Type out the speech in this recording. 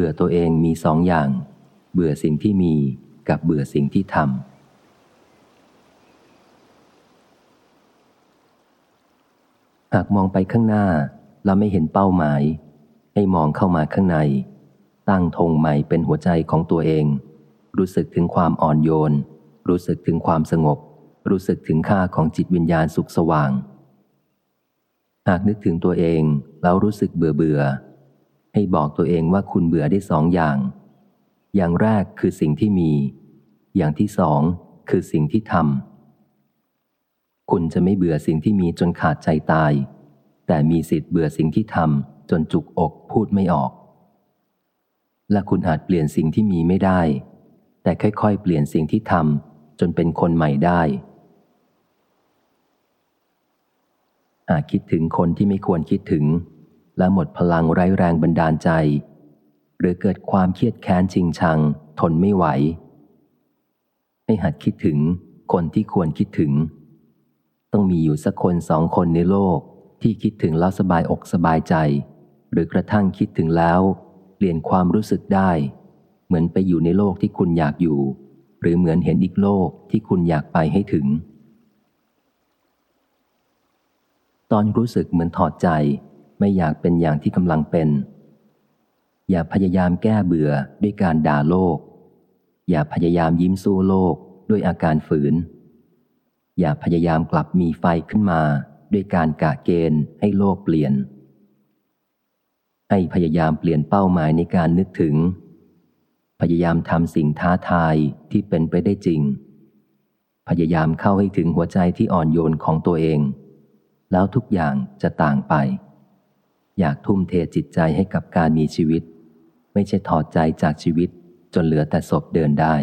เบื่อตัวเองมีสองอย่าง เบื่อสิ่งที่มีกับเบื่อสิ่งที่ทำหากมองไปข้างหน้าแล้วไม่เห็นเป้าหมาย ให้มองเข้ามาข้างใน ตั้งธงใหม่เป็นหัวใจของตัวเอง รู้สึกถึงความอ่อนโยน รู้สึกถึงความสงบ รู้สึกถึงค่าของจิตวิญญาณสุขสว่าง หากนึกถึงตัวเองแล้วรู้สึกเบื่อเบื่อ ให้บอกตัวเองว่าคุณเบื่อได้สองอย่าง อย่างแรกคือสิ่งที่มี อย่างที่สองคือสิ่งที่ทำคุณจะไม่เบื่อสิ่งที่มีจนขาดใจตาย แต่มีสิทธิ์เบื่อสิ่งที่ทำจนจุกอกพูดไม่ออก และคุณอาจเปลี่ยนสิ่งที่มีไม่ได้ แต่ค่อยๆ เปลี่ยนสิ่งที่ทำจนเป็นคนใหม่ได้ อาจคิดถึงคนที่ไม่ควรคิดถึง และหมดพลังไร้แรงบันดาลใจ หรือเกิดความเครียดแค้นชิงชัง ทนไม่ไหว ให้หัดคิดถึงคนที่ควรคิดถึง ต้องมีอยู่สักคนสองคนในโลกที่คิดถึงแล้วสบายอกสบายใจ หรือกระทั่งคิดถึงแล้วเปลี่ยนความรู้สึกได้ เหมือนไปอยู่ในโลกที่คุณอยากอยู่ หรือเหมือนเห็นอีกโลกที่คุณอยากไปให้ถึง ตอนรู้สึกเหมือนถอดใจ ไม่อยากเป็นอย่างที่กำลังเป็น อย่าพยายามแก้เบื่อด้วยการด่าโลก อย่าพยายามยิ้มสู้โลกด้วยอาการฝืน อย่าพยายามกลับมีไฟขึ้นมา ด้วยการกะเกณฑ์ให้โลกเปลี่ยน ให้พยายามเปลี่ยนเป้าหมายในการนึกถึง พยายามทำสิ่งท้าทายที่เป็นไปได้จริง พยายามเข้าให้ถึงหัวใจที่อ่อนโยนของตัวเอง แล้วทุกอย่างจะต่างไป อยากทุ่มเทจิตใจให้กับการมีชีวิต ไม่ใช่ถอดใจจากชีวิตจนเหลือแต่ศพเดินได้